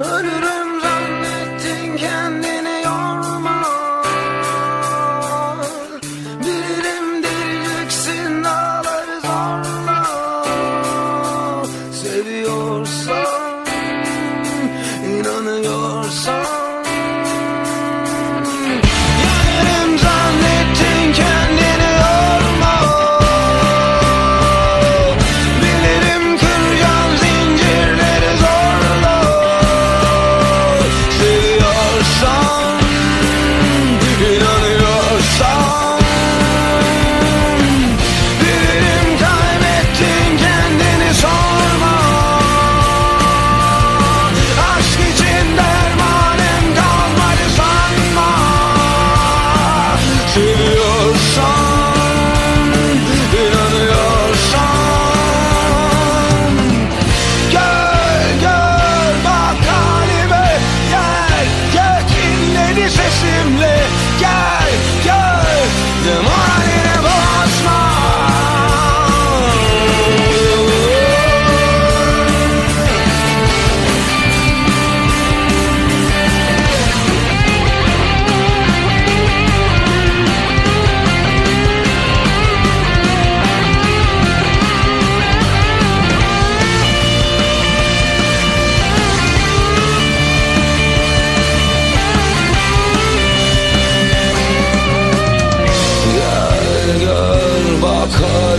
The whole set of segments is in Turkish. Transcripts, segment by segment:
Ölürüm zannettin kendini yorma. Bilirim dirileceksin ağları Seviyorsan, inanıyorsan.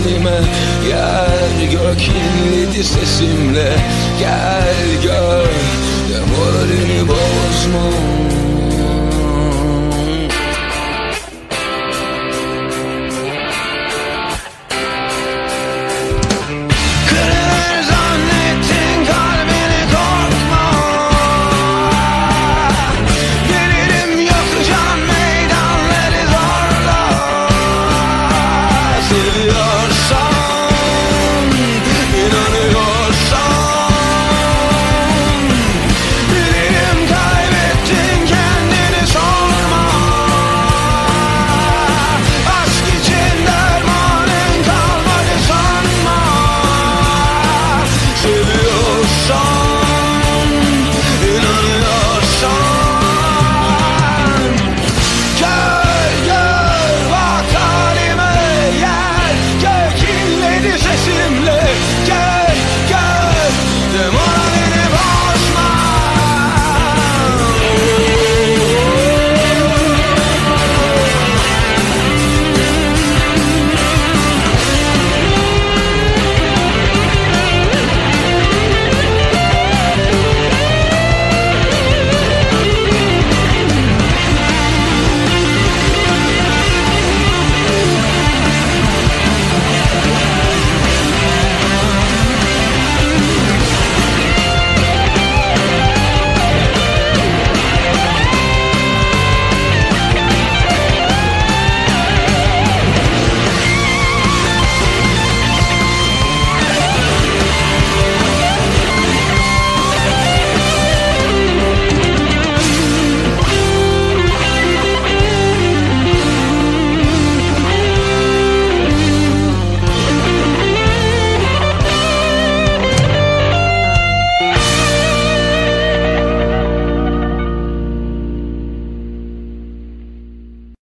Halime Gel gör kirledi sesimle. Gel gör. Moralini bozma